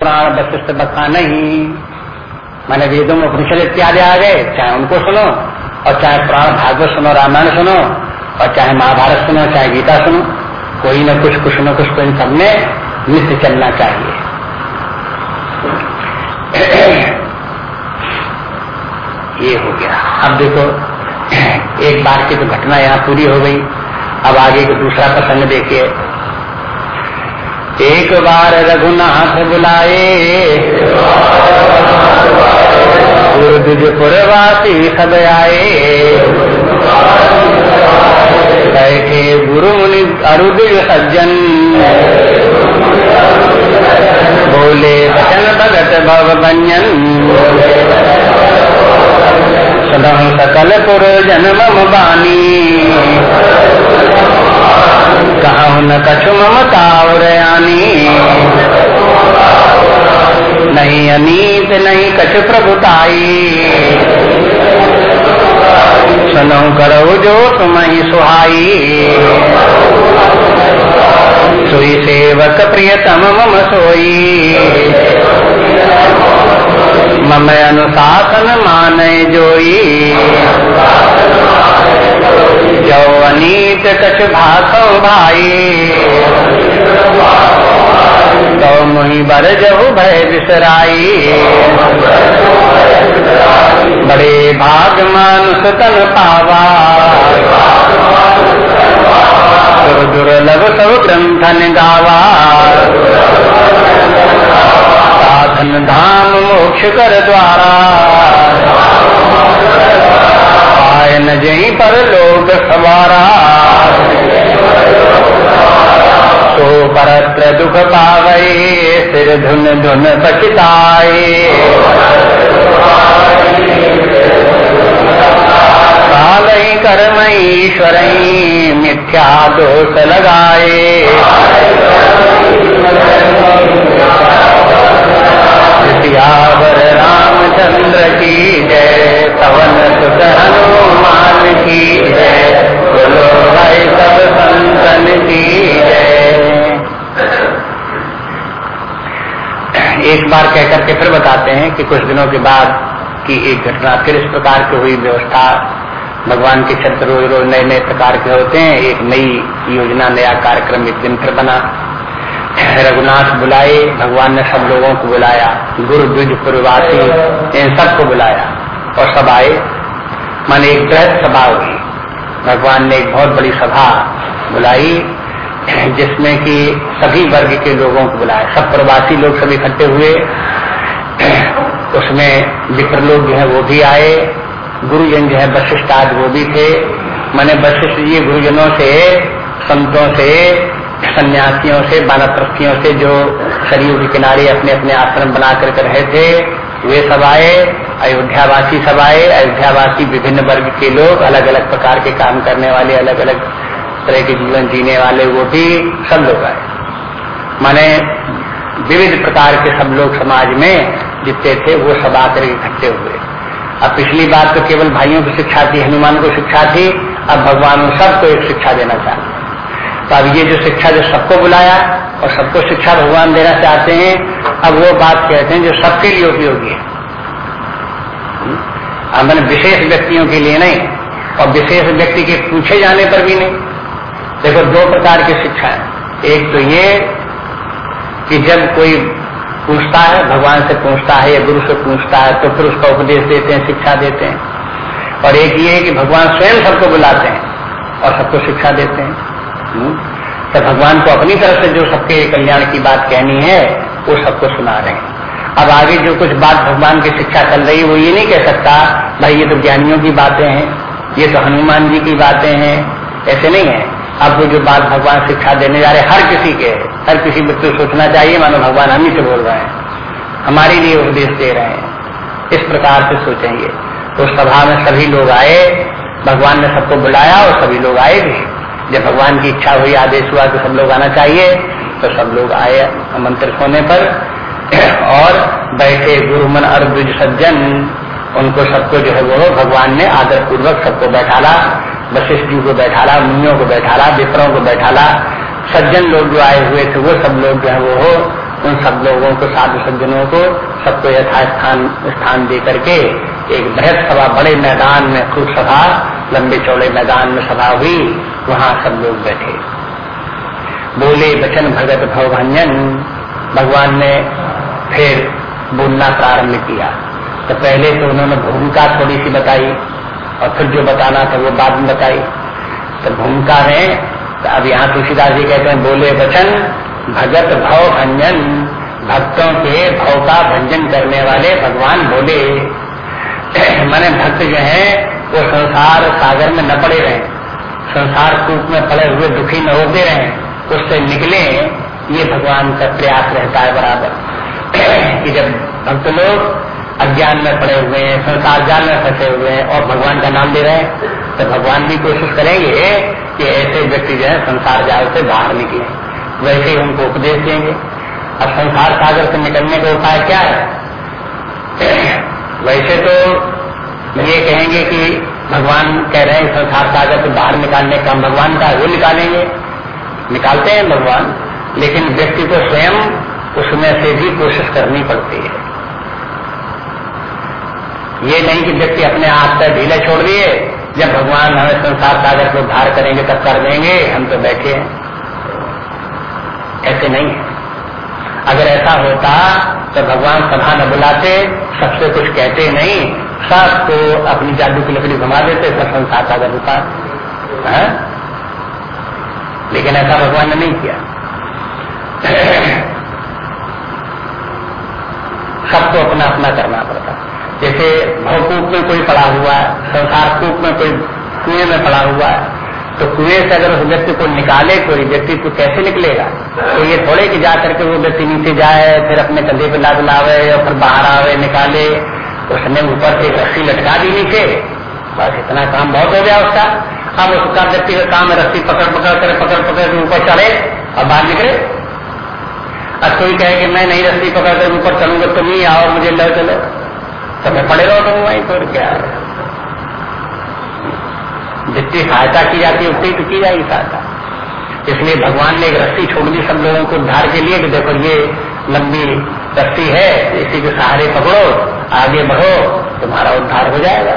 प्राण वशिष्ठ बका नहीं। मैंने वेदों में उपनिषद इत्यादि आ गए, चाहे उनको सुनो, और चाहे प्राण भागवत सुनो, रामायण सुनो, और चाहे महाभारत सुनो, चाहे गीता सुनो, कोई न कुछ कुछ न कुछ तो इन सब में नित्य चलना चाहिए। ये हो गया। अब देखो, एक बार की तो घटना यहाँ पूरी हो गई। अब आगे को दूसरा प्रसंग देखिए। एक बार रघुनाथ बुलाए। पुरवासी सब आए। बैठे गुरु मुनि अरुदिव सज्जन। बोले, वचन भगत भव बंजन सदम सकल पुर जन्म बानी। कहूँ न कछु ममता और नहीं अनीत, नहीं कछ प्रभुताई। सुनो करो जो तुम ही सुहाई। सुई सेवक प्रियतम मम सोई। मम अनुशासन माने जोई। जो अनीत कछ भाषो भाई तो बर जहु भय बिसराई बड़े भाग मानुष तन पावा दुर्लभ सब ग्रंथन गावा साधन धाम मोक्ष कर द्वारा आयन जही पर लोग सवारा। तो परत्र दुख पावई, सिर धुन धुन पचिताए काल कर्म ईश्वर मिथ्या दोष लगाए। सियावर रामचंद्र की जय, पवन सुत हनुमान की जय। बोलो भाई सब संतन की जय। एक बार कहकर के फिर बताते हैं कि कुछ दिनों के बाद की एक घटना फिर इस प्रकार की हुई। व्यवस्था भगवान के क्षेत्र रोज रोज नए नए प्रकार के होते हैं। एक नई योजना, नया कार्यक्रम एक दिन फिर बना। रघुनाथ बुलाए, भगवान ने सब लोगों को बुलाया, गुरु द्विज पूर्वासी, इन सबको बुलाया और सब आए। माने एक बृहद सभा हुई। भगवान ने एक बहुत बड़ी सभा बुलाई, जिसमें कि सभी वर्ग के लोगों को बुलाया। सब प्रवासी लोग सब इकट्ठे हुए। उसमें विप्र लोग जो है वो भी आए, गुरुजन जो है वशिष्ठ आज वो भी थे। मैंने वशिष्ठ जी गुरुजनों से, संतों से सन्यासियों से बानप्रस्थियों से जो सरयू के किनारे अपने अपने आश्रम बना कर रहे थे, वे सब आए, अयोध्यावासी सब आए। अयोध्यावासी विभिन्न वर्ग के लोग अलग अलग प्रकार के काम करने वाले अलग अलग तरह के जीवन जीने वाले, वो भी सब लोग आए। माने विविध प्रकार के सब लोग समाज में जितने थे, वो सब आकर इकट्ठे हुए। अब पिछली बात तो केवल भाइयों की शिक्षा थी, हनुमान को शिक्षा थी, अब भगवान सबको एक शिक्षा देना चाहते तो अब ये जो शिक्षा जो सबको बुलाया और सबको शिक्षा भगवान देना चाहते हैं, अब वो बात कहते हैं जो सबके लिए उपयोगी है। मैंने विशेष व्यक्तियों के लिए नहीं, और विशेष व्यक्ति के पूछे जाने पर भी नहीं। देखो, दो प्रकार की शिक्षा है। एक तो ये कि जब कोई पूछता है, भगवान से पूछता है या गुरु से पूछता है तो फिर उसका उपदेश देते हैं, शिक्षा देते हैं। और एक ये है कि भगवान स्वयं सबको बुलाते हैं और सबको शिक्षा देते हैं। तो भगवान को अपनी तरफ़ से जो सबके कल्याण की बात कहनी है, वो सबको सुना रहे हैं। अब आगे जो कुछ बात भगवान की शिक्षा चल रही है, वो ये नहीं कह सकता, भाई, ये तो ज्ञानियों की बातें हैं, ये तो हनुमान जी की बातें हैं। ऐसे नहीं है। अब वो जो बात भगवान शिक्षा देने जा रहे हर किसी के, हर किसी व्यक्ति को सोचना चाहिए, मानो भगवान हम ही से बोल रहे हैं। हमारे लिए उपदेश दे रहे हैं। इस प्रकार से सोचेंगे। तो सभा में सभी लोग आए, भगवान ने सबको बुलाया और सभी लोग आए भी। जब भगवान की इच्छा हुई, आदेश हुआ कि सब लोग आना चाहिए तो सब लोग आए आमंत्रित होने पर। और बैठे गुरुमन अर्जुज सज्जन उनको सबको जो है वो भगवान ने आदर पूर्वक सबको बैठाला वशिष्ठ जी को बैठाला, मुनियों को बैठाला, विप्रों को बैठाला। सज्जन लोग जो आए हुए थे, वो सब लोग जो है वो हो, उन सब लोगों को, साधु सज्जनों को सबको यथास्थान, स्थान दे करके एक बृहद सभा, बड़े मैदान में खूब सभा लंबे चौड़े मैदान में सभा हुई, वहाँ सब लोग बैठे। बोले वचन भगत भवभंजन भगवान ने फिर बोलना प्रारंभ किया। तो पहले तो उन्होंने भूमिका थोड़ी सी बताई, और फिर जो बताना था वो बाद में बताई। तो भूमिका है तो अब यहाँ तुलसीदास जी कहते हैं, बोले वचन भगत भव भंजन भक्तों के भव का भंजन करने वाले भगवान बोले, माने भक्त जो है वो संसार सागर में न पड़े रहे, संसार कूप में पड़े हुए दुखी न होते रहे, उससे निकले, ये भगवान का प्रयास रहता है बराबर। कि जब भक्त लोग अज्ञान में पड़े हुए हैं, संसार जाल में फंसे हुए हैं और भगवान का नाम दे रहे हैं तो भगवान भी कोशिश करेंगे कि ऐसे व्यक्ति जो है, संसार जाल से बाहर निकले। वैसे ही उनको उपदेश देंगे। अब संसार सागर से निकलने का उपाय क्या है? वैसे तो ये कहेंगे कि भगवान कह रहे हैं संसार सागर से बाहर निकालने का भगवान का वो निकालेंगे। निकालते हैं भगवान, लेकिन व्यक्ति को स्वयं उसमें से भी कोशिश करनी पड़ती है। ये नहीं कि व्यक्ति अपने आप पर ढीले छोड़ दिए, जब भगवान हमें संसार सागर को उद्धार करेंगे तब कर देंगे, हम तो बैठे हैं। ऐसे नहीं है। अगर ऐसा होता तो भगवान सभा न बुलाते, सबसे कुछ कहते नहीं सबको अपनी जादू की लकड़ी घुमा देते सब संसार सागर उतार हाँ? लेकिन ऐसा भगवान ने नहीं किया। सबको अपना अपना करना पड़ता। जैसे भवकूप में कोई पड़ा हुआ है, संसार कूप में कोई कुएँ में पड़ा हुआ है तो कुएँ से अगर उस व्यक्ति को निकाले, कोई व्यक्ति तो कैसे निकलेगा? तो ये थोड़े कि जा करके वो व्यक्ति नीचे जाए, फिर अपने कंधे पे लाद लावे और फिर बाहर आवे, निकाले उसने ऊपर से रस्सी लटका दी नीचे। बस इतना काम बहुत हो गया उसका। अब उसका व्यक्ति का काम रस्सी पकड़ पकड़ कर, पकड़ पकड़ के ऊपर चढ़े और बाहर निकले। अब कोई कहे कि मैं नहीं रस्सी पकड़ कर ऊपर चलूँगा, तुम ही आओ, मुझे लो चलो। तो मैं पड़े रहो तुम वहीं पर, क्या? जितनी सहायता की जाती है, उतनी तो की जाएगी सहायता। इसलिए भगवान ने एक रस्सी छोड़ दी सब लोगों को उद्धार के लिए कि देखो ये लंबी रस्सी है, इसी के सहारे पकड़ो, आगे बढ़ो, तुम्हारा उद्धार हो जाएगा।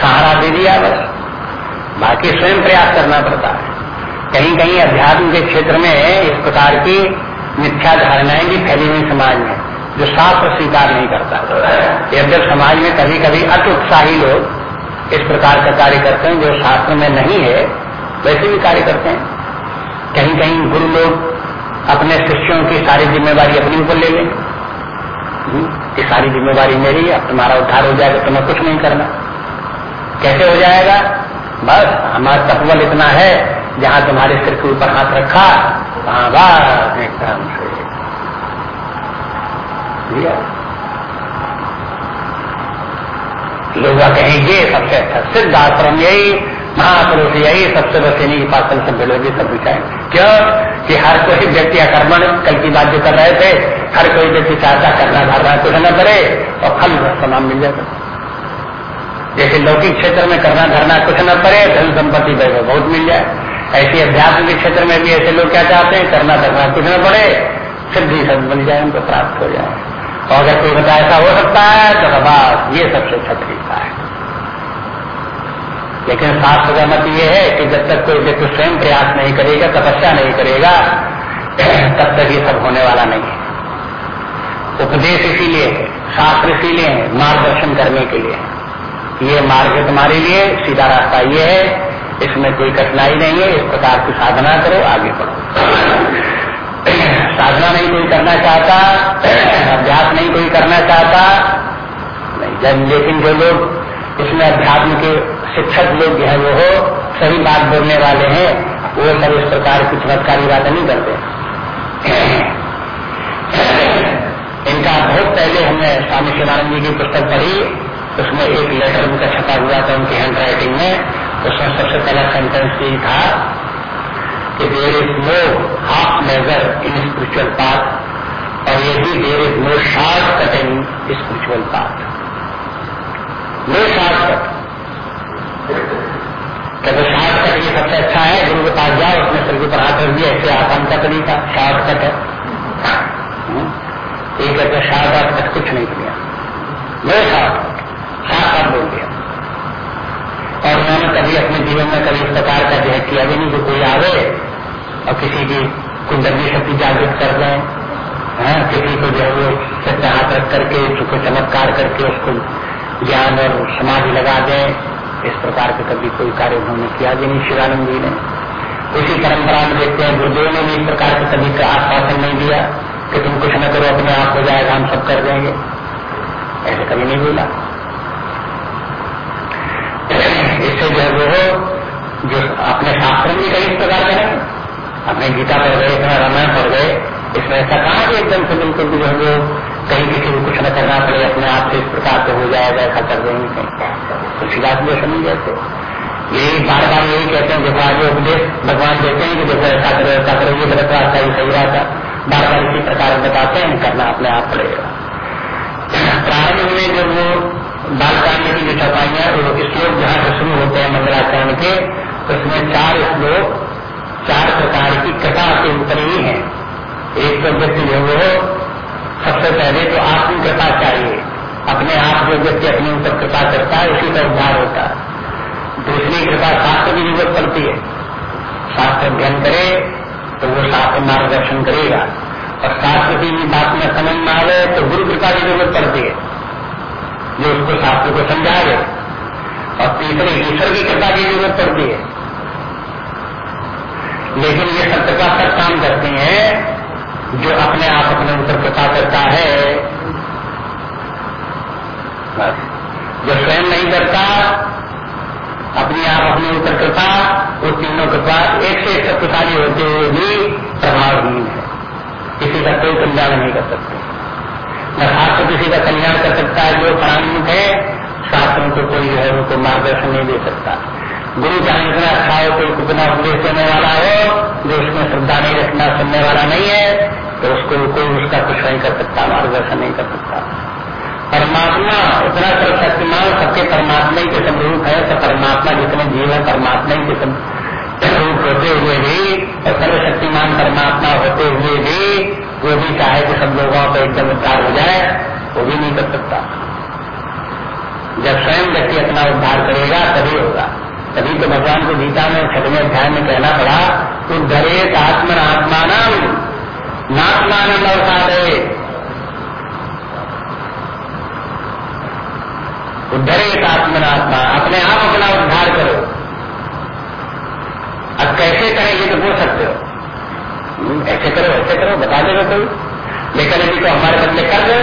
सहारा दे दिया बस। बाकी स्वयं प्रयास करना पड़ता है। कहीं कहीं अध्यात्म के क्षेत्र में इस प्रकार की मिथ्या धारणाएँ भी फैली हुई समाज में, जो शास्त्र स्वीकार नहीं करता। जब समाज में कभी कभी अति उत्साही लोग इस प्रकार का कार्य करते हैं जो शास्त्र में नहीं है वैसे भी कार्य करते हैं। कहीं कहीं गुरु लोग अपने शिष्यों की सारी जिम्मेवारी अपनी ऊपर ले लें। हम्म, कि सारी जिम्मेवारी मेरी है अब तुम्हारा उद्धार हो जाएगा तुम्हें कुछ नहीं करना। कैसे हो जाएगा? बस हमारा तत्वल इतना है जहाँ तुम्हारे सिर के ऊपर हाथ रखा वहाँ बस एकदम से लोग कहेंगे सबसे अच्छा सिद्ध आश्रम यही महापुरुष यही सबसे बसेनी की पाचन सब मिलोगे, सब विचार क्यों? कि हर कोई व्यक्ति आक्रमण, कल की बात जो कर रहे थे, हर कोई व्यक्ति चाहता करना, धरना कुछ न करे, और फल समान मिल जाता। जैसे लौकिक क्षेत्र में करना, धरना कुछ न करे धन संपत्ति बहुत मिल जाए। ऐसे अध्यात्म के क्षेत्र में भी ऐसे लोग क्या चाहते हैं, करना, धरना कुछ न पड़े सिद्धि सब मिल जाए, उनको प्राप्त हो जाए। और अगर कोई बता ऐसा हो सकता है तो बस ये सबसे अच्छा तरीका है। लेकिन शास्त्र का मत ये है कि जब तक कोई व्यक्ति स्वयं प्रयास नहीं करेगा, तपस्या नहीं करेगा, तब तक ये सब होने वाला नहीं है। उपदेश इसीलिए शास्त्र इसीलिए मार्गदर्शन करने के लिए ये मार्ग तुम्हारे लिए, सीधा रास्ता ये है, इसमें कोई कठिनाई नहीं है, इस प्रकार की साधना करो, आगे बढ़ो। साधना नहीं कोई करना चाहता, अभ्यास नहीं कोई करना चाहता, नहीं, लेकिन जो लोग इसमें अध्यात्म के शिक्षक लोग जो है वो सही बात बोलने वाले हैं, वो सब इस प्रकार की चमत्कारी बातें नहीं करते। इनका बहुत पहले हमने स्वामी शिवानंद जी की पुस्तक पढ़ी, उसमें एक लेटर उनका छपा हुआ था उनकी हैंड राइटिंग में, उसमें सबसे पहला सेंटेंस यही था कि there is no half measure in spiritual path और यदि there is no short cut in spiritual path no short cut कहते शार्ट कट ये सबसे अच्छा है, गुरु के पास जाओ उसने सिर के ऊपर हाथ रख दिया, ऐसे आसान का तरीका शार्ट कट है एक कहते शाहबाद कुछ नहीं किया। मेरे साथ साफ़ बोल दिया। और उन्होंने कभी अपने जीवन में कभी इस प्रकार का जो है किया भी नहीं जो कोई आवे और किसी की कुंडली शक्ति जागृत कर दें हाँ किसी को जो है वो सत्य हाथ रख करके उसको चमत्कार करके उसको ज्ञान और समाधि लगा दें। इस प्रकार के कभी कोई कार्य उन्होंने किया भी नहीं शिवानंद जी ने। उसी परंपरा में देखते हैं, गुरुदेव ने भी इस प्रकार के कभी का आश्वासन नहीं दिया कि तुम कुछ न करो, अपने आप हो जाएगा, हम सब कर देंगे। ऐसे कभी नहीं बोला। इससे जो है वो जो अपने शास्त्र में कहीं इस प्रकार का नहीं अपने गीता पढ़ गए इतना रामायण पढ़ गए, इसमें ऐसा कहा कि एकदम से बिल्कुल जो है वो कहीं किसी को कुछ न करना पड़े, अपने आप से इस प्रकार से हो जाएगा ऐसा कर देंगे कहीं तो बात भी समझ जैसे यही बार बार यही कहते हैं देखो आगे उपदेश भगवान देते हैं कि देखो ऐसा करो ऐसा करो, ये गलत रास्ता ही सही रास्ता बार बार इसी प्रकार बताते हैं, करना अपने आप पड़ेगा। प्रारंभ में जब वो बालकांड की जो चौपाइयाँ श्लोक जहाँ से शुरू होते हैं मंगलाचरण के, उसमें चार श्लोक, चार प्रकार की कथा के ऊपर ही है। एक तो व्यक्ति जो वो सबसे पहले तो आत्म कृपा चाहिए। अपने आप जो व्यक्ति अपने ऊपर कृपा करता है, उसी का उद्धार होता है। दूसरी कृपा शास्त्र की ज़रूरत पड़ती है। शास्त्र अध्ययन करे तो वो शास्त्र मार्गदर्शन करेगा। और शास्त्र की भी बात में समझ में आवे तो गुरु कृपा की ज़रूरत पड़ती है। जो उसको शास्त्र को समझा दे। और तीसरे, ईश्वर की कृपा की ज़रूरत पड़ती है। लेकिन ये सब कृपा सब काम करते हैं जो अपने आप अपने ऊपर कृपा करता है जो स्वयं नहीं करता, अपने आप अपने ऊपर कृपा वो तीनों कृपा एक से एक शक्तिशाली होते हुए भी प्रभावहीन है। किसी का कोई कल्याण नहीं कर सकते। न शास्त्र किसी का कल्याण कर सकता है, जो प्राणमुख है, शास्त्रों को कोई जो है कोई मार्गदर्शन नहीं दे सकता। गुरु चाहे इतना अच्छा हो कोई कितना उपदेश देने वाला हो, जो उसमें श्रद्धा नहीं रखना, सुनने वाला नहीं है तो उसको कोई उसका कुछ नहीं कर सकता मार्गदर्शन नहीं कर सकता। परमात्मा इतना सर्वशक्तिमान, सबके परमात्मा ही के समरूप है तो परमात्मा जितने जीव है, परमात्मा ही के रूप होते हुए भी, और सर्वशक्तिमान परमात्मा होते हुए भी, वो भी चाहे कि सब लोगों को एकदम उद्धार हो जाए, वो भी नहीं कर सकता। जब स्वयं व्यक्ति अपना उद्धार करेगा, तभी होगा। तभी तो भगवान को गीता में छठवें अध्याय में कहना पड़ा तो उद्धरे आत्मन आत्मान नात्मान अवसादे उद्धरे आत्मनात्मा अपने आप अपना उद्धार करो। अब कैसे करें ये तो बोल सकते हो। हम्म, ऐसे करो ऐसे करो बता देगा कोई लेकिन अभी तो हमारे बदले कर दो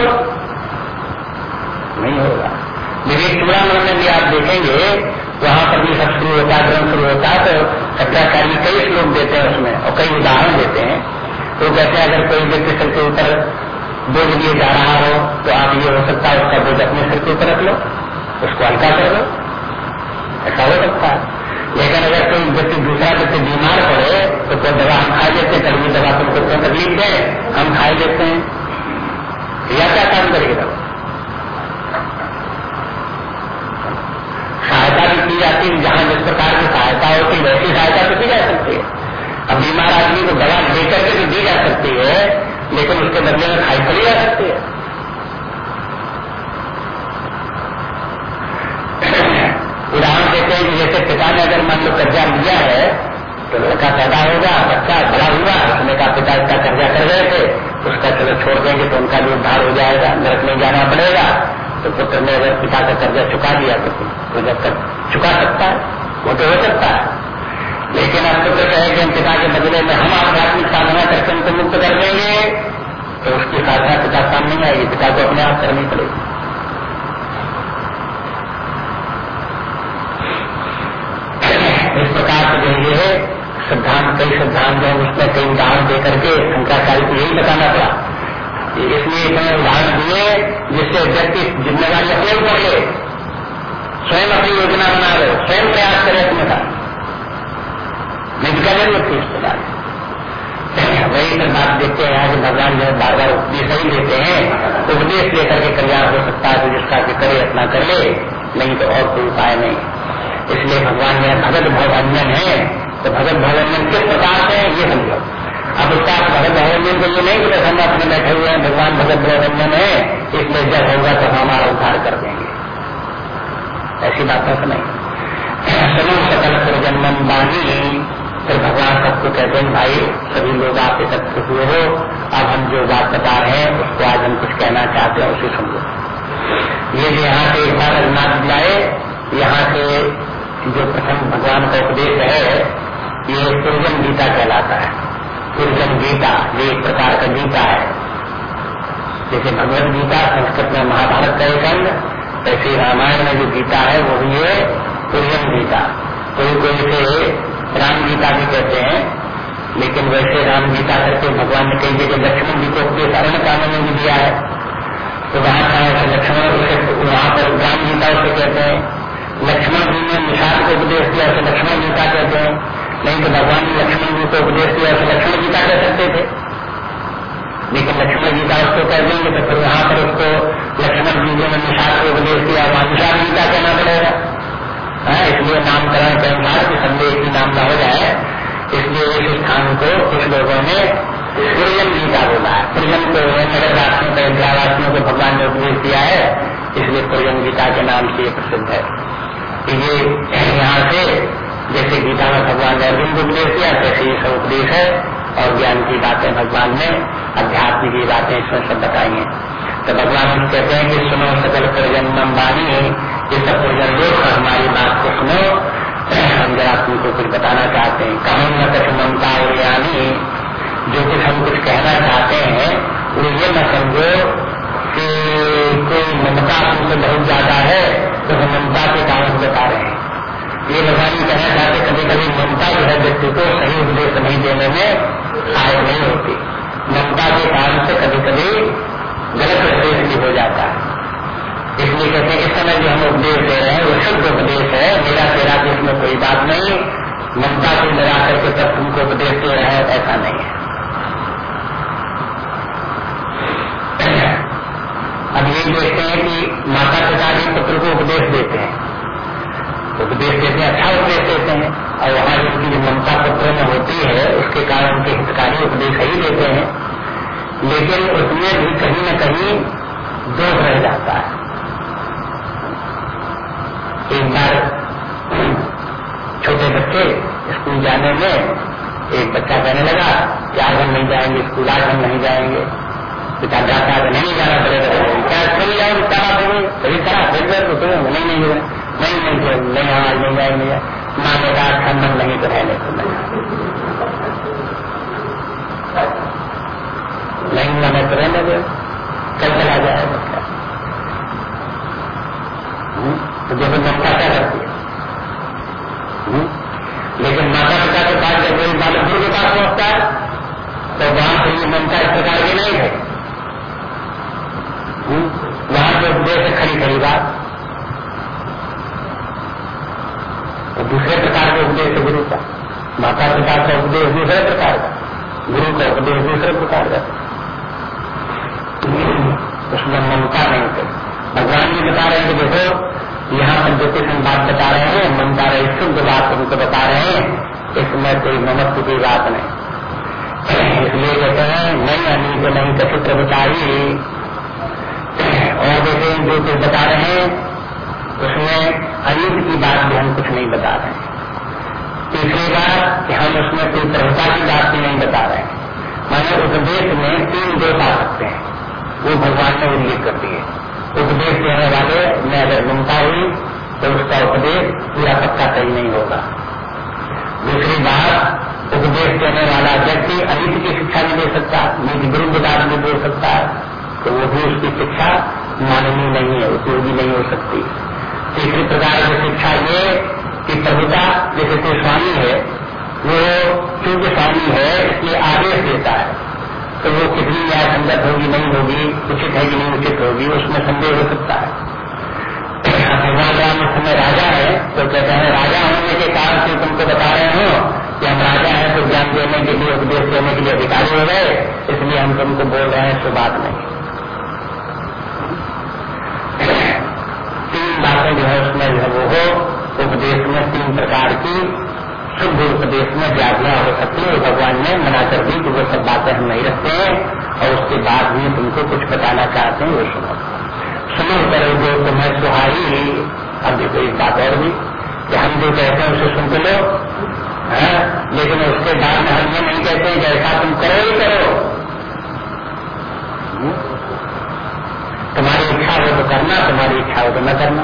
नहीं होगा। विवेक चूड़ामण में भी आप देखेंगे वहाँ पर भी सब शुरू होता है ग्रंथ शुरू होता है तो शब्दाचार्य कई श्लोक देते हैं उसमें और कई उदाहरण देते हैं। तो कहते हैं, अगर कोई व्यक्ति सिर के ऊपर बोझ लिए जा रहा हो तो आप ये हो सकता है उसका बोझ अपने सिर के ऊपर रख लो, उसको हल्का कर दो ऐसा हो सकता है। लेकिन अगर कोई व्यक्ति दूसरा व्यक्ति बीमार पड़े तो कोई दवा हम खा लेते हैं कड़वी दवा तुमको क्यों तकलीफ़ दे? हम खा लेते हैं। या क्या काम करेगी? दवा सहायता भी की जाती है, जहाँ जिस प्रकार की सहायता होती है, वैसी सहायता तो की जा सकती है। अब बीमार आदमी को दवा देकर के भी दी जा सकती है, लेकिन उसके बदले में खाई पड़ी जा सकती है। उदाहरण देते हैं कि जैसे पिता ने अगर मान लो कर्जा लिया है तो लड़का पैदा होगा बच्चा बड़ा हुआ, उसने कहा, पिता, इसका कर्जा कर गए थे उसका चलो छोड़ देंगे तो उनका भी उद्धार हो जाएगा, नरक नहीं जाना पड़ेगा। तो पुत्र ने अगर पिता का कर्जा चुका दिया तो तो जब तक चुका सकता है, वो तो हो सकता है। लेकिन अब पुत्र कहे कि हम पिता के बदले में हम आध्यात्मिक साधना करके उनको मुक्त कर देंगे तो उसकी साधना पिता सामने नहीं आएगी, पिता को अपने आप करनी पड़ेगी। इस प्रकार से जो ये सिद्धांत कई सिद्धांत जो उसमें कई उदाहरण दे करके शंकराचार्य को यही बताना पड़ा। इसलिए इतने उदाहरण दिए, जिससे व्यक्ति ज़िम्मेदारी अपने ऊपर ले। स्वयं अपनी योजना बना रहे, स्वयं प्रयास करे अपने का। ज़रूरत थी इस प्रकार वही तो बात देखते हैं कि भगवान जो बार बार उपदेश ही देते हैं। उपदेश लेकर के कल्याण हो सकता है तो जिसका कि करे, अपना कर ले। नहीं तो और कोई उपाय नहीं। इसलिए भगवान मेरा भगत भवंजन है। तो भगत भवंजन किस प्रकार से ये समझो। अब उसका भगत भगवान को ये नहीं कि हम अपने बैठे हुए हैं, भगवान भगत प्रबंधन है। इसलिए जब होगा तो हमारा उद्धार कर देंगे। ऐसी बातों से नहीं? सुनो सकल प्रजन्मन बानी फिर भगवान सबको कहते हैं, भाई, सभी लोग आप एकत्र हुए हो, अब हम जो बात बता रहे हैं, उसको आज हम कुछ कहना चाहते हैं, उसे समझो। ये जो यहाँ से एक बार रघुनाथ लाए यहाँ से जो प्रथम भगवान का उपदेश है, ये पूर्जन गीता कहलाता है। पूर्जन गीता, ये एक प्रकार का गीता है। जैसे भगवत गीता, संस्कृत में महाभारत का एक अंग ऐसे रामायण में जो गीता है, वो भी है पूर्जन गीता। कोई कोई से राम गीता भी कहते हैं। लेकिन वैसे राम गीता करके भगवान ने कई जगह लक्ष्मण जी को उपदेश अरण कानों में भी दिया है। तो वहाँ का लक्ष्मण वहाँ पर राम गीता उसे कहते हैं। लक्ष्मण जी ने निषाद को उपदेश दिया उसे लक्ष्मण गीता कहते हैं। नहीं तो भगवान ने लक्ष्मण जी को उपदेश दिया उसे लक्ष्मण गीता कह सकते थे। लेकिन लक्ष्मण गीता उसको कह देंगे तो फिर वहाँ पर उसको लक्ष्मण जी ने निषाद को उपदेश दिया, वहाँ निषाद गीता कहना पड़ेगा। हाँ, इसलिए नामकरण के अनुसार कि संदेह की नाम न हो जाए इसलिए इस स्थान को कुछ लोगों ने पुरजन गीता बोला है। पुरजन को नगर वासियों को इंद्रावासियों को भगवान ने उपदेश दिया है इसलिए पुरजन गीता के नाम से प्रसिद्ध है। ये यहाँ से जैसे गीता में भगवान ने अर्जुन को उपदेश दिया तैसे ये सब उपदेश है और ज्ञान की बातें भगवान ने अध्यात्म की बातें इसमें सब बताई हैं। तो भगवान कहते हैं कि सुनो सकल प्रजन्म वाणी ये सब प्रजन लोग हमारी बात को सुनो। हम जरा तुमको कुछ बताना चाहते हैं। कहूँ न कछ ममता और यानी जो कुछ हम कुछ कहना चाहते हैं, वो ये न समझो कि कोई ममता तुमसे बहुत ज़्यादा है तो हम ममता के कारण बता रहे हैं। ये भगवान कहना चाहते कभी कभी ममता जो है व्यक्ति को सही उपदेश नहीं देने में सहायक नहीं होती। ममता के कारण से कभी कभी गलत उपदेश भी हो जाता है। इसलिए कहते हैं, इस समय जो हम उपदेश दे रहे हैं, वो शुद्ध उपदेश है। मेरा तेरा भी इसमें कोई बात नहीं। ममता को मिला करके तब तुमको उपदेश दे रहे हैं, ऐसा नहीं है। अब ये देखते हैं कि माता पिता भी पुत्र को उपदेश देते हैं। उपदेश देते हैं अच्छा उपदेश देते हैं। और वहाँ जिनकी जो ममता पत्र में होती है, उसके कारण उनके हितकारी उपदेश ही देते हैं। लेकिन उसमें भी कहीं न कहीं दोष रह जाता है। एक बार। छोटे बच्चे स्कूल जाने में एक बच्चा कहने लगा कि आज हम नहीं जाएँगे, स्कूल आज हम नहीं जाएँगे। पिता जाता है, नहीं जाना पड़ेगा। क्या स्कूल जाओगे करा कभी करा, फिर तो नहीं नहीं नहीं नहीं जो नहीं आज नहीं जाएँगे। माँ ने कहा अच्छा मन नहीं तो रहने को नहीं नहीं माने तो रहने दे। कल चला जाए हम्म? तो जब ममता क्या करती है। हम्म? लेकिन माता पिता के पास जब कोई बालक गुरु के पास पहुँचता है तो वहाँ पर ये ममता इस प्रकार की नहीं है। हम्म? वहाँ पर उपदेश खड़ी खड़ी बात। तो दूसरे प्रकार के उपदेश गुरु का। माता पिता का उपदेश दूसरे प्रकार का। गुरु का उपदेश दूसरे प्रकार का। उसमें ममता नहीं थे भगवान जी बता रहे हैं कि देखो यहाँ पर जो कुछ हम बात बता रहे हैं ममता रहे शुद्ध बात उनको बता रहे हैं, इसमें कोई ममत्व की बात नहीं। इसलिए कहते हैं, नहीं अनिल को नहीं कचित्र बताई, और जैसे जो कुछ बता रहे हैं, उसमें अयुद्ध की बात भी हम कुछ नहीं बता रहे तीसरी बात कि हम उसमें कोई प्रभुता की बात भी नहीं बता रहे माने उपदेश में तीन दोष आ सकते हैं। वो भगवान ने उल्लेख कर दिए। उपदेश देने वाले में अगर ममता हुई तो उसका उपदेश पूरा पक्का सही नहीं होगा। दूसरी बात, उपदेश देने वाला व्यक्ति अनित की शिक्षा नहीं दे सकता नीति विरुद्ध बात नहीं बोल सकता है तो वो भी उसकी शिक्षा माननीय नहीं है, उपयोगी नहीं हो सकती। तीसरी प्रकार की शिक्षा ये कि प्रभुता, जैसे कोई स्वामी है, वो क्योंकि स्वामी है, इसलिए आदेश देता है। तो वो कितनी न्याय संगत होगी, नहीं होगी, उचित है कि नहीं उचित होगी, उसमें संदेह हो सकता है। भगवान राम उस समय राजा है तो कहते हैं, राजा होने के कारण से तुमको बता रहे हो कि हम राजा हैं तो ज्ञान देने के लिए, उपदेश देने के लिए अधिकारी हो गए, इसलिए हम तुमको बोल रहे हैं सो बात नहीं तीन बातें जो है उसमें जो वो हो, उपदेश में तीन प्रकार की। शुभ उपदेश में व्याधियाँ हो सकती है भगवान ने मना कर दी कि वो सब बातें हम नहीं रखते हैं और उसके बाद भी तुमको कुछ बताना चाहते हैं वो सुनो सुनो करो जो तुम्हें सुहाई। अब देखो एक बात और भी कि हम जो कहते हैं उसे सुन लो है? हाँ, लेकिन उसके बाद में हम ये नहीं कहते हैं ऐसा तुम करो ही करो। हम्म? तुम्हारी इच्छा हो तो करना तुम्हारी इच्छा हो तो न करना।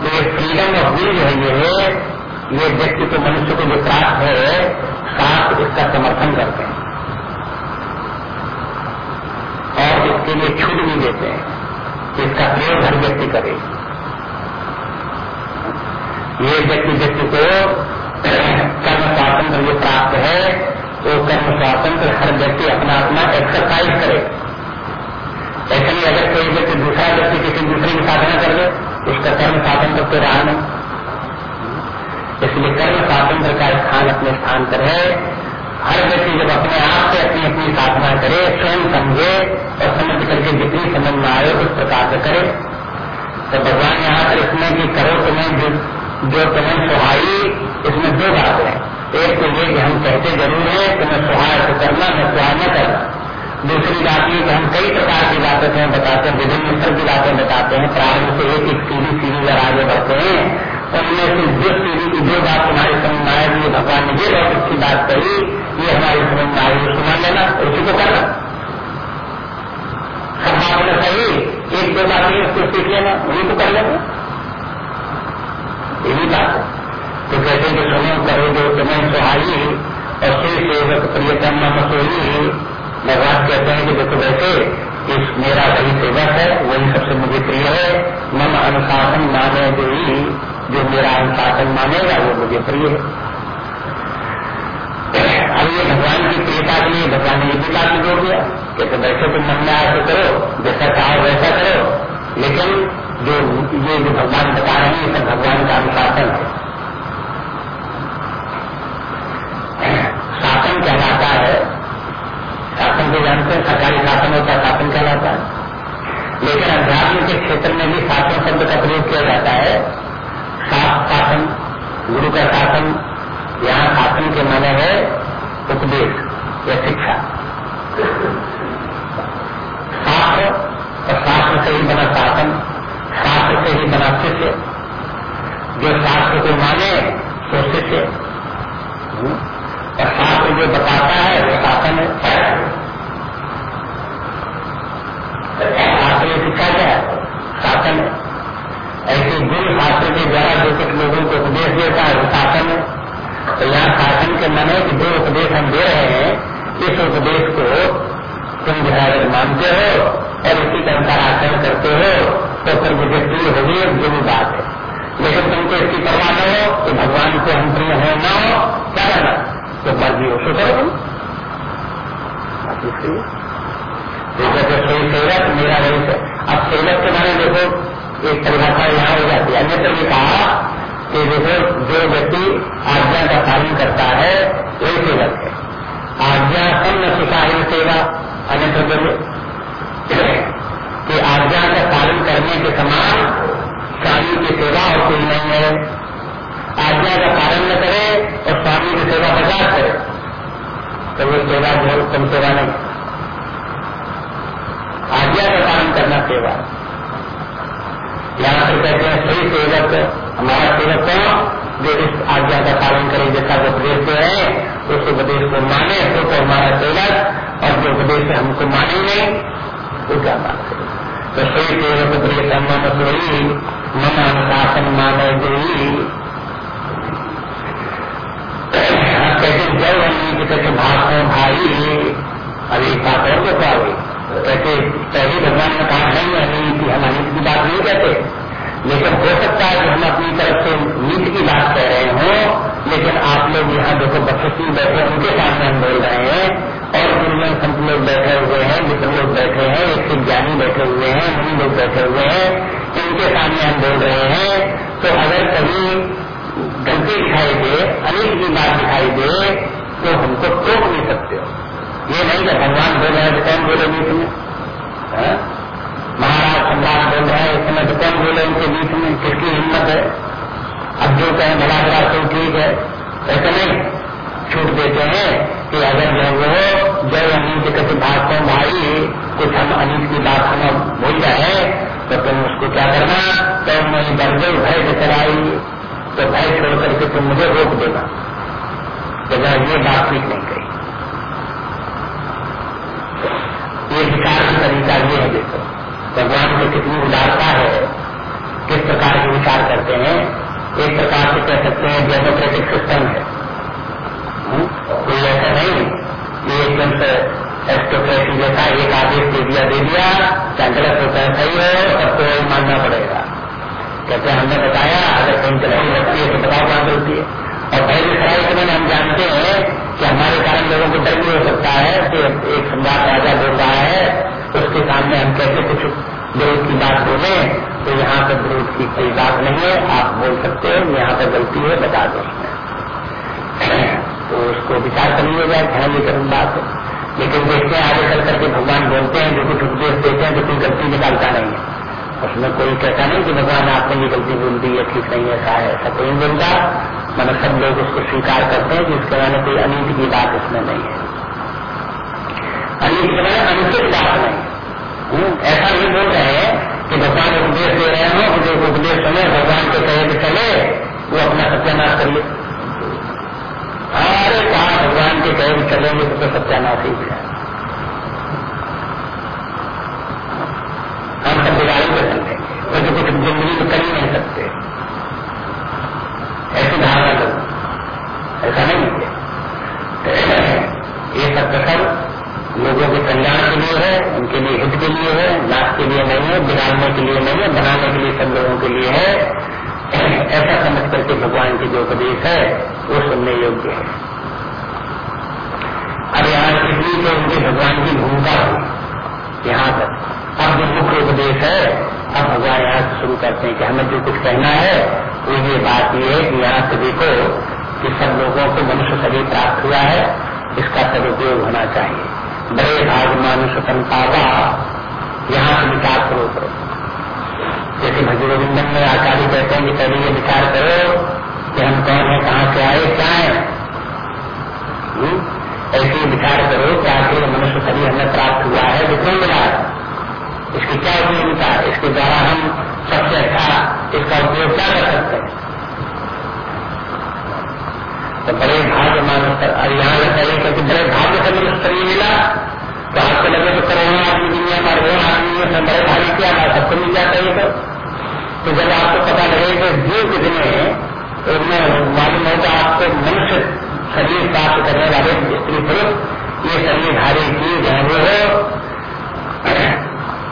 तो ये फ्रीडम ऑफ़ विल जो है ये ये व्यक्ति को मनुष्य को जो प्राप्त है साथ इसका समर्थन करते हैं। और इसके लिए छूट भी देते हैं कि इसका प्रयोग हर व्यक्ति करे। ये व्यक्ति व्यक्ति को कर्म स्वातंत्र जो प्राप्त है, वो कर्म स्वातंत्र हर व्यक्ति अपना अपना एक्सरसाइज करे। ऐसे नहीं अगर कोई व्यक्ति दूसरा व्यक्ति किसी दूसरे की साधना कर दे, उसका कर्म स्वातंत्र तो रहा नहीं। कर्म का स्थान अपने स्थान पर है। हर व्यक्ति जब अपने आप से अपनी अपनी साधना करे स्वयं समझे और समझ करके जितनी समझ में आए उस प्रकार से करे। तो भगवान यहाँ पर इसमें कि करो तुम्हें जो, जो तुम्हें सुहाई इसमें दो बात है। एक तो ये कि हम कहते ज़रूर है तुम्हें सुहाय तो करना न सुहाय न करना दूसरी बात ये कि हम कई प्रकार की बातें बताते हैं विभिन्न स्तर की बातें बताते हैं प्रारंभ से एक एक सीधी सीढ़ी जब आगे बढ़ते हैं। से जो सीढ़ी की जो बात तुम्हारी समझ में आएगी भगवान ने ये बहुत अच्छी बात कही, ये हमारी समझ में आई सुना लेना उसी को करना। सब बात में सही, एक दो बात उसको सीख लेना उन्हीं को कर लेना। यही बात है। तो कहते हैं कि सुनो, करो जो तुम्हें सुहाई और सेवक प्रियतम न सोई भगवान कहते हैं कि देखो वैसे इस मेरा वही सेवक है वही सबसे मुझे प्रिय है मन अनुशासन माने ही जो मेरा अनुशासन मानेगा, वो मुझे प्रिय है। अब ये भगवान की प्रियता के लिए, भगवान ने ये भी बात जोड़ दिया कि तो वैसे तुम मन में आए तो करो, जैसा चाहो वैसा करो। लेकिन जो, ये जो भगवान बता रहे हैं सब भगवान का अनुशासन है। शासन कहलाता है। शासन को जानते हैं, सरकारी शासन होता शासन कहलाता है। लेकिन अध्यात्म के क्षेत्र में भी शासन शब्द का प्रयोग किया जाता है। शासन गुरु का शासन यहाँ शासन के माने है उपदेश या शिक्षा। शास्त्र और शास्त्र से ही बना शासन शास्त्र से ही बना शिष्य। जो शास्त्र को माने तो शिष्य। और शास्त्र जो बताता है, वो शासन है शास्त्र शिक्षा क्या है शासन है ऐसे गुरु शास्त्र के द्वारा जो कुछ लोगों को उपदेश देता है वो शासन है तो यहाँ शासन के मन कि जो उपदेश हम दे रहे हैं, इस उपदेश को तुम जो है मानते हो और इसी का अनुसार आचरण करते हो तो फिर मुझे प्रिय होगी एक बुरी बात है। लेकिन तुमको इसकी परवाह न हो तो भगवान को हम प्रिय हो न हो, क्या करना? तो मर्ज़ी हो सो करो। जैसे सोई सेवक, मेरा वही अब सेवक के बारे देखो, एक परिभाषा यहाँ हो जाती है। अन्यत्र भी कहा कि देखो जो व्यक्ति आज्ञा का पालन करता है, वही सेवक है। आज्ञा कम न सिखाही सेवा बोले कि आज्ञा का पालन करने के समान स्वामी की सेवा और कोई नहीं है। आज्ञा का पालन न करे और स्वामी की सेवा बर्दाश्त करे तो वो सेवा बहुत कम सेवा नहीं आज्ञा का पालन करना सेवा यहाँ पर कहते हैं सही सेवक हमारा सेवक कौन जो इस आज्ञा का पालन करे जैसा उपदेश जो है उस उपदेश को माने तो, तो हमारा सेवक और जो उपदेश हमको माने नहीं वो क्या बात तो सही सेवक उपदेश मन सोई मन अनुशासन माने जोई कहते जय वही कहते भाषण भाई अभी और देखो अभी कहते पहले भगवान ने कहा नहीं कि हम अनित की बात नहीं कहते। लेकिन हो सकता है कि हम अपनी तरफ़ से नीति की बात कह रहे हों, लेकिन आप लोग यहाँ देखो बच्चे बैठे उनके सामने हम बोल रहे हैं, और गुरुजन संत लोग बैठे हुए हैं मित्र लोग बैठे हैं, एक ज्ञानी बैठे हुए हैं मुनि लोग बैठे हुए हैं इनके सामने हम बोल रहे हैं। तो अगर कभी गलती दिखाई दे, अनेक की बात दिखाई दे तो हमको टोक नहीं सकते हो। ये नहीं कि भगवान बोल रहे हैं तो बोले बीच में हाँ? बोल रहा है इस समय तो कौन बोले, उनके बीच में किसकी हिम्मत है? अब जो कहें बड़ा बड़ा तो ठीक है, ऐसा नहीं। छूट देते हैं कि अगर जो वो जय अनित कति भाग भाई कुछ हम अनित की बात हम भूल जाए तो तुम उसको क्या करना? तो मैं दर्जे भय चलाई तो भय छोड़ करके तुम मुझे रोक देना। तो ये बात ठीक नहीं कही। ये विचार की तरीका ये है, देखो। भगवान की कितनी उदारता है, किस प्रकार के विचार करते हैं, एक प्रकार से कह सकते हैं डेमोक्रेटिक सिस्टम है। हम्म? कोई ऐसा नहीं, ये एकदम से एस्टोक्रेसी जैसा एक आदेश दे दिया दे दिया चाहे गलत होता है सही हो सबको मानना पड़ेगा। कहते हमने बताया, अगर कहीं गलती लगती है तो बताओ कहाँ गलती है। और पहले खराई मैंने हम जानते हैं कि हमारे कारण लोगों को डर भी हो सकता है कि एक सम्राट राजा बोल है हम कैसे कुछ विरोध की बात बोले तो यहाँ पर विरोध की कोई बात नहीं है, आप बोल सकते हो, यहाँ पर गलती है, बता दो। तो उसको विचार कर लिया जाए, ध्यान लेकर बात है लेकिन देखते हैं, आगे चल करके भगवान बोलते हैं, जो कुछ उपदेश देते हैं तो कोई गलती निकालता नहीं है। उसमें कोई कहता नहीं कि भगवान आपने ये गलती बोल दी है ठीक नहीं ऐसा है, ऐसा कोई बोलता। मतलब सब लोग उसको स्वीकार करते हैं कि इसके मैंने कोई अनित की बात इसमें नहीं है। अनित के मैंने अनुचित बात नहीं ऐसा नहीं बोल रहे हैं कि भगवान उपदेश दे रहे हो जो उपदेश सुने भगवान के कहे कि चले वो अपना सत्यानाश कर ले। कहा भगवान के कहे चलेंगे तो, तो सत्यानाश ही है। हम सब बिगाड़ी कर सकते। क्योंकि कुछ ज़िंदगी तो कर ही नहीं सकते। ऐसी धारणा लोग ऐसा नहीं है। ये सब कसर लोगों के कल्याण के लिए है, उनके लिए हित के लिए है, लाभ के लिए नहीं है बिगाड़ने के लिए नहीं है, बनाने के लिए सब लोगों के लिए है। ऐसा समझ करके भगवान की जो उपदेश है, वो सुनने योग्य है। अब यहाँ कितनी तो उनकी भगवान की भूमिका हुई यहाँ तक। अब जो मुख्य उपदेश है, अब भगवान यहाँ से शुरू करते हैं कि हमें जो कुछ कहना है, वो ये बात ये है कि यहाँ से देखो कि सब लोगों को मनुष्य शरीर प्राप्त हुआ है, इसका सदुपयोग होना चाहिए। बड़े भाग मानुष संतावा यहाँ से विचार करो करो। जैसे भजगोविंदन में आचार्य कहते हैं कि पहले ये विचार करो कि हम कौन है, कहाँ से आए, क्या है। हम्म? ऐसे विचार करो कि आखिर मनुष्य शरीर हमें प्राप्त हुआ है, जितना मिला है इसकी क्या उपयोगिता इसके द्वारा हम सबसे अच्छा इसका उपयोग क्या कर सकते हैं? तो बड़े भाग्य यहाँ से पहले क्योंकि बड़े भाग्य से मुझे शरीर मिला तो आपको लगे तो करोड़ों आदमी दुनिया में करोड़ आदमी में बड़े भाग्य क्या था सबको मिल जाता है तो तो जब आपको पता लगे कि जीव कितने तो उसमें मालूम होगा आपको मनुष्य शरीर करने वाले स्त्री पुरुष ये शरीर धारी चीज़ है वो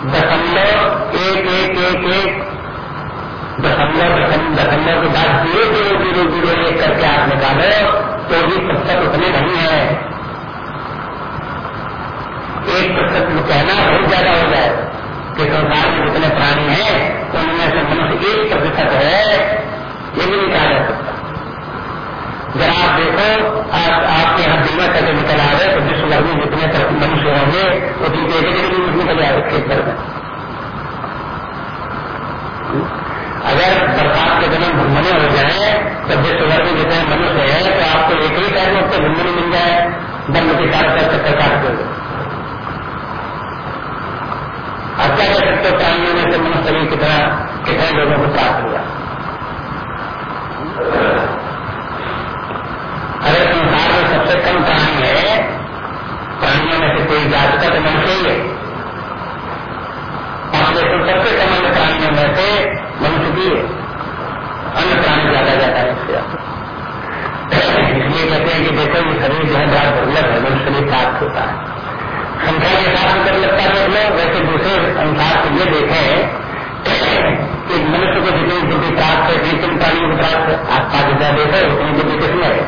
दशमलव एक एक एक एक दशमलव दशमलव के बाद ज़ीरो ज़ीरो ज़ीरो ज़ीरो एक करके आप निकालो तो भी प्रतिशत उतने नहीं है एक प्रतिशत कहना बहुत ज़्यादा हो जाए कि संसार में जितने प्राणी हैं उनमें से मनुष्य एक प्रतिशत है ये भी नहीं कहा जा सकता जरा आप देखो आप आपके यहाँ बीमा करके निकल आ रहे तो विश्व भर में जितने मनुष्य होंगे उतनी एक एक निकल जाए खेत भर में अगर बरसात के दिन भूमने हो जाए तो विश्व भर में जितने मनुष्य है तो आपको एक भूमने मिल जाए बंद के साथ कर चक्कर काटते हुए अब क्या कर सकते प्राणियों में से मनुष्य कितना कितने लोगों को प्राप्त हुआ? अरे संसार में सबसे कम प्राणी है। प्राणियों में से कोई जात का तो मनुष्य ही है पॉपुलेशन सबसे कम अन्य प्राणियों में से मनुष्य की है अन्य प्राणी ज़्यादा जाता है इससे इसलिए कहते हैं कि देखो ये शरीर जो है है मनुष्य शरीर प्राप्त होता है। संख्या के साथ में लगता है लोग वैसे दूसरे अनुसार से ये देखें कि मनुष्य को जितनी बुद्धि प्राप्त है, जितने प्राणियों को प्राप्त है आसपास जितना देखे, उतनी बुद्धि किसमें है?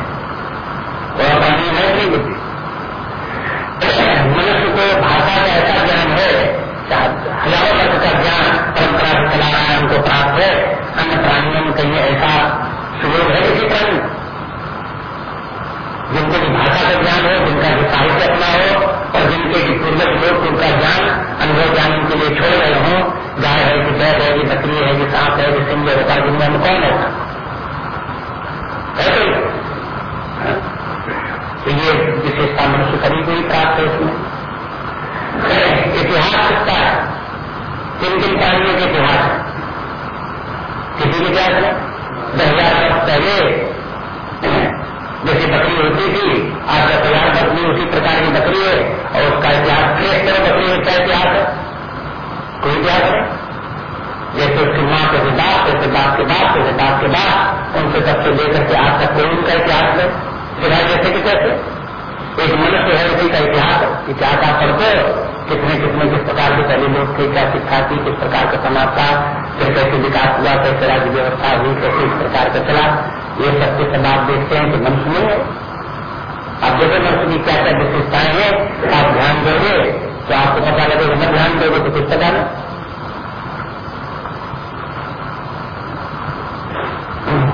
और पानी है नहीं बुद्धि। मनुष्य को भाषा का ऐसा ज्ञान है हज़ारों वर्ष का ज्ञान, परंपरा से चला रहा है, उनको प्राप्त है, अन्य प्राणियों में कहीं ऐसा सुयोग है किसी प्राणी? जिनको भी भाषा का ज्ञान हो। जिनका भी साहित्य अपना हो और जिनके पूर्वज लोग उनका ज्ञान अनुभव ज्ञान उनके लिए छोड़ रहे हों गाय है कि बैठ है कि बकरी है कि सांप है कि सिंह होता है दुनिया में कौन होता ऐसे विशेषता मनुष्य कभी को ही प्राप्त है उसमें इतिहास किसका है किन किन प्राणियों के इतिहास है किसी के इतिहास में दस हज़ार वर्ष पहले जैसे बकरी होती थी आज दस हज़ार बकरी उसी प्रकार की बकरी है, और उसका इतिहास किस तरह बकरी में क्या इतिहास है? कोई इतिहास है? जैसे उसकी माँ के बाप, जैसे बाप के बाप, जैसे बाप के बाप, उनसे सबसे लेकर के आज तक कोई उनका इतिहास है? सिवाय जैसे कि कैसे एक मनुष्य है, उसी का इतिहास इतिहास आप पढ़ते हो, कितने कितने, किस प्रकार के पहले लोग थे, क्या शिक्षा थी, किस प्रकार का समाज था, फिर कैसे विकास हुआ, कैसे राज्य व्यवस्था हुई, कैसे इस प्रकार का चला, ये सब के सब आप देखते हैं कि मनुष्य नहीं है आप देखो मनुष्य की क्या क्या विशेषताएँ हैं आप ध्यान दोगे तो आपको पता लगेगा मैं ध्यान दोगे तो कुछ पता नहीं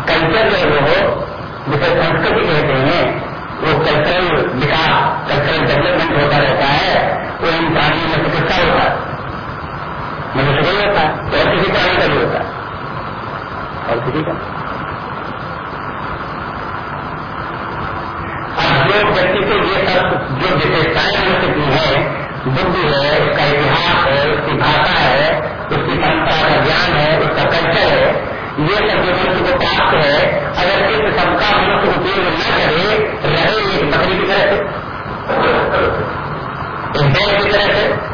कल्चर जो वो, जिसे संस्कृति कहते हैं, वो कल्चरल विकास कल्चरल डेवलपमेंट होता रहता है, वो इन प्राणियों में चिकित्सा होता है। मनुष्य नहीं होता, और किसी प्राणी का भी होता। और किसी का अब जो व्यक्ति को ये सब जो की है, बुद्धि है, उसका इतिहास है, उसकी भाषा है, उसकी संस्था का ज्ञान है, उसका कल्चर है, ये सब जो मनुष्य को प्राप्त है, अगर इस सबका मनुष्य उपयोग न करे, रहे एक बकरी की तरह से। एक बैल की तरह से।